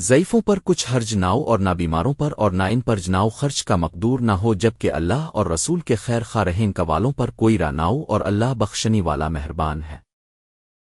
ضعیفوں پر کچھ حرج ناؤ اور نہ بیماروں پر اور نہ ان پر جناؤ خرچ کا مقدور نہ ہو، جبکہ اللہ اور رسول کے خیر خواہ رہیں قوالوں پر کوئی راناؤ اور اللہ بخشنی والا مہربان ہے۔